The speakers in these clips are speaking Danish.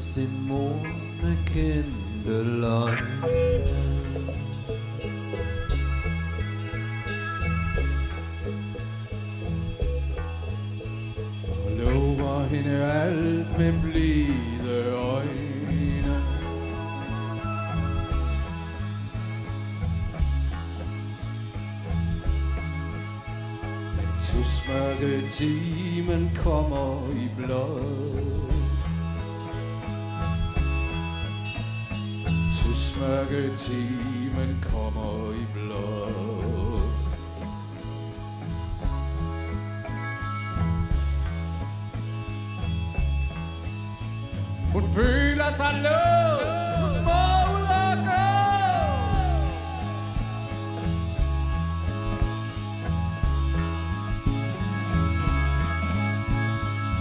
Simone Kinderlein. Og lover hende alt med blide øjne Tusmørke timen kommer i blod mørke timen kommer i blod. Hun føler sig låst. Hun må ud og gå.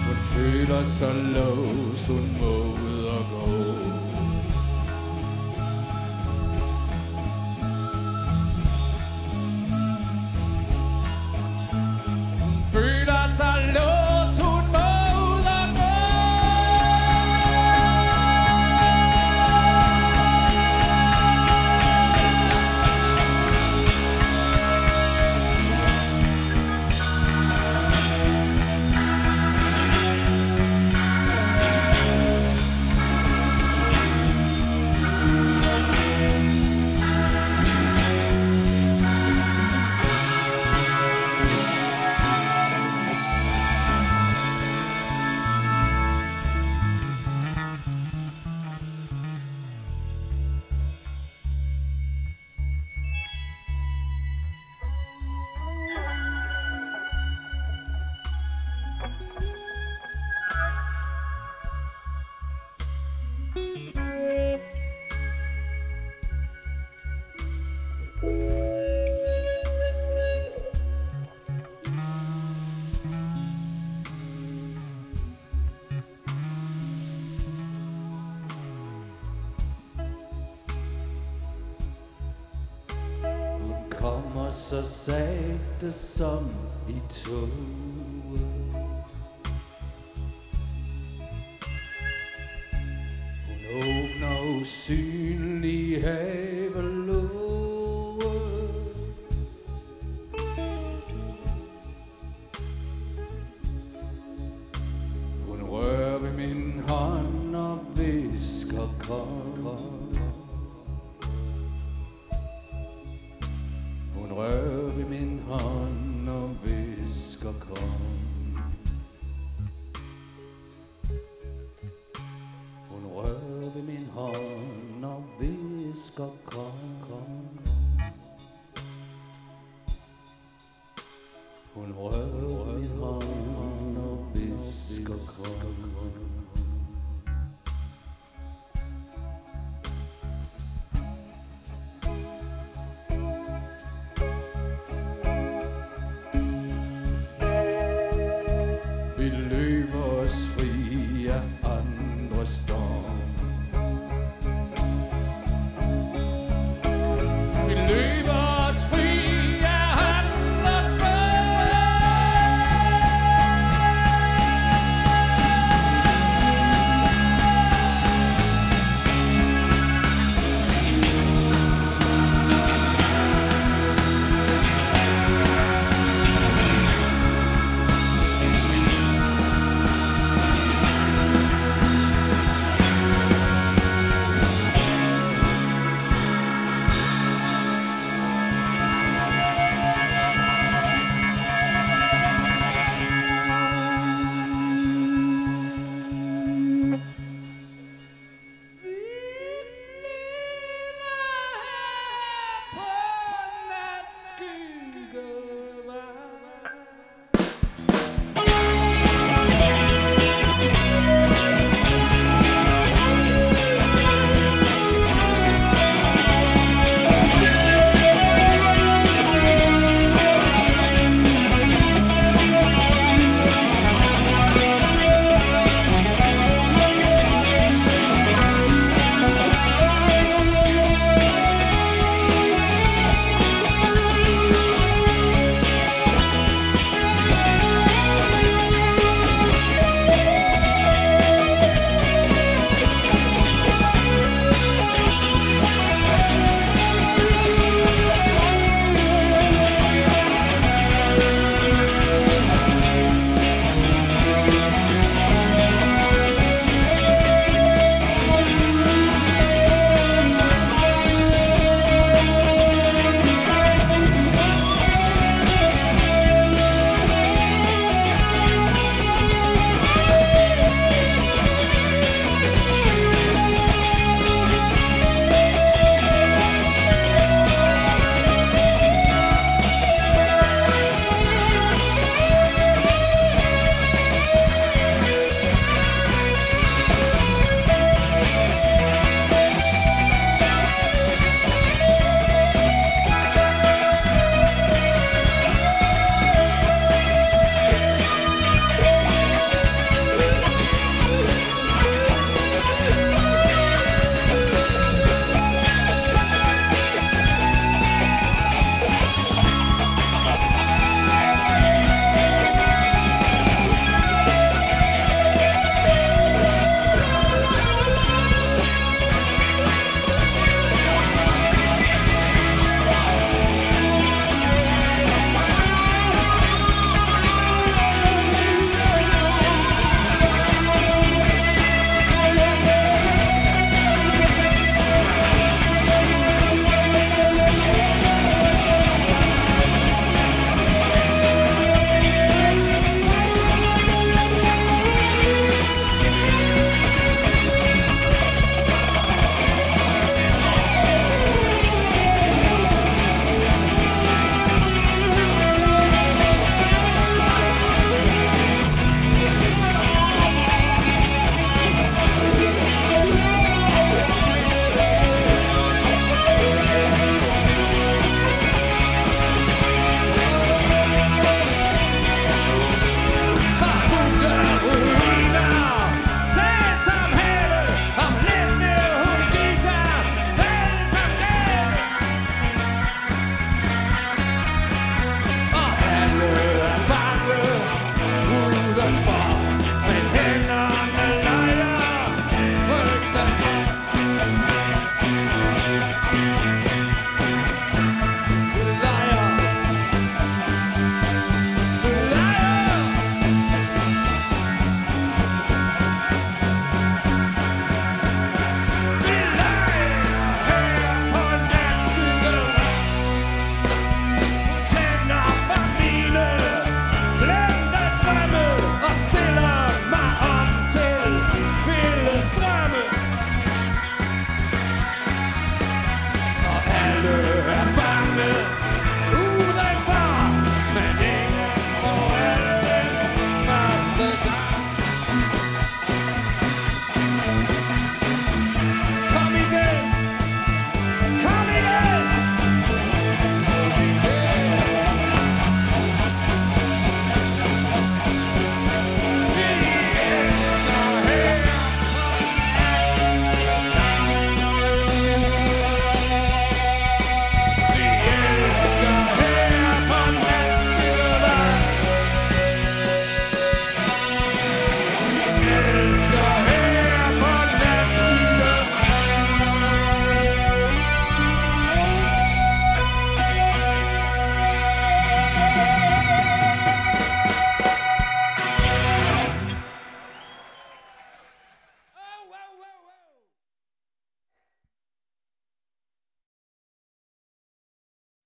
Hun føler sig låst, hun må så sagte som i toget Hun åbner usynlige havelåge Hun rører Yeah.